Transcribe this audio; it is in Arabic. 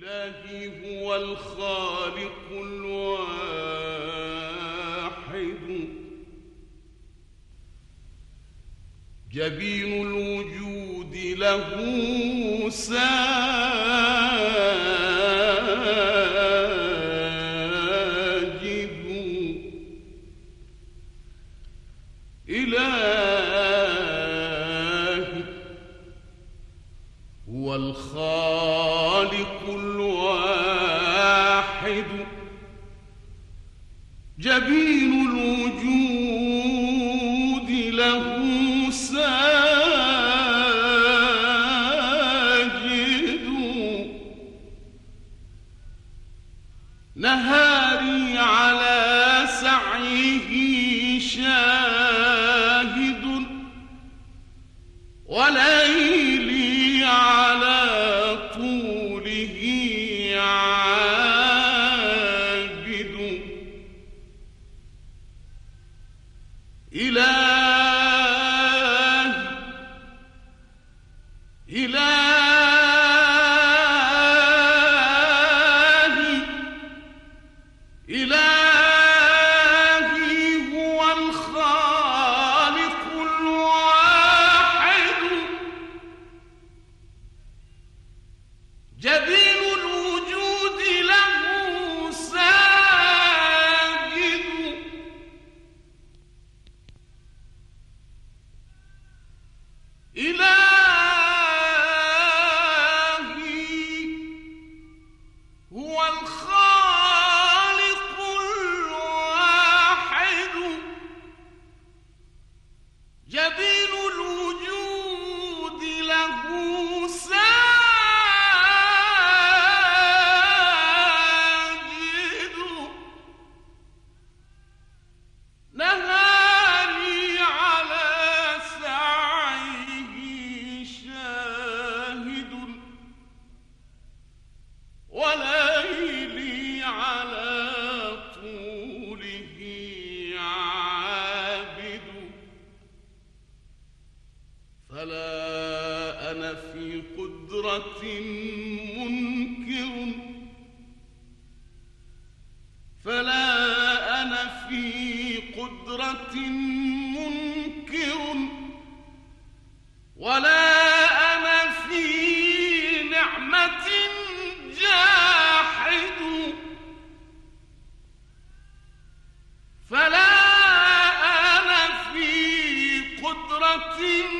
إلهي هو الخالق الواحد. جبين الوجود له ساجد. إلهي هو الخالق الواحد. جبين الوجود له ساجد. نهاري على سعيه شاهد. وليلي على طوله إلهي جبين أنا في قدرة منكر. فلا أنا في قدرة منكر. ولا أنا في نعمة جاحد. فلا أنا في قدرة منكر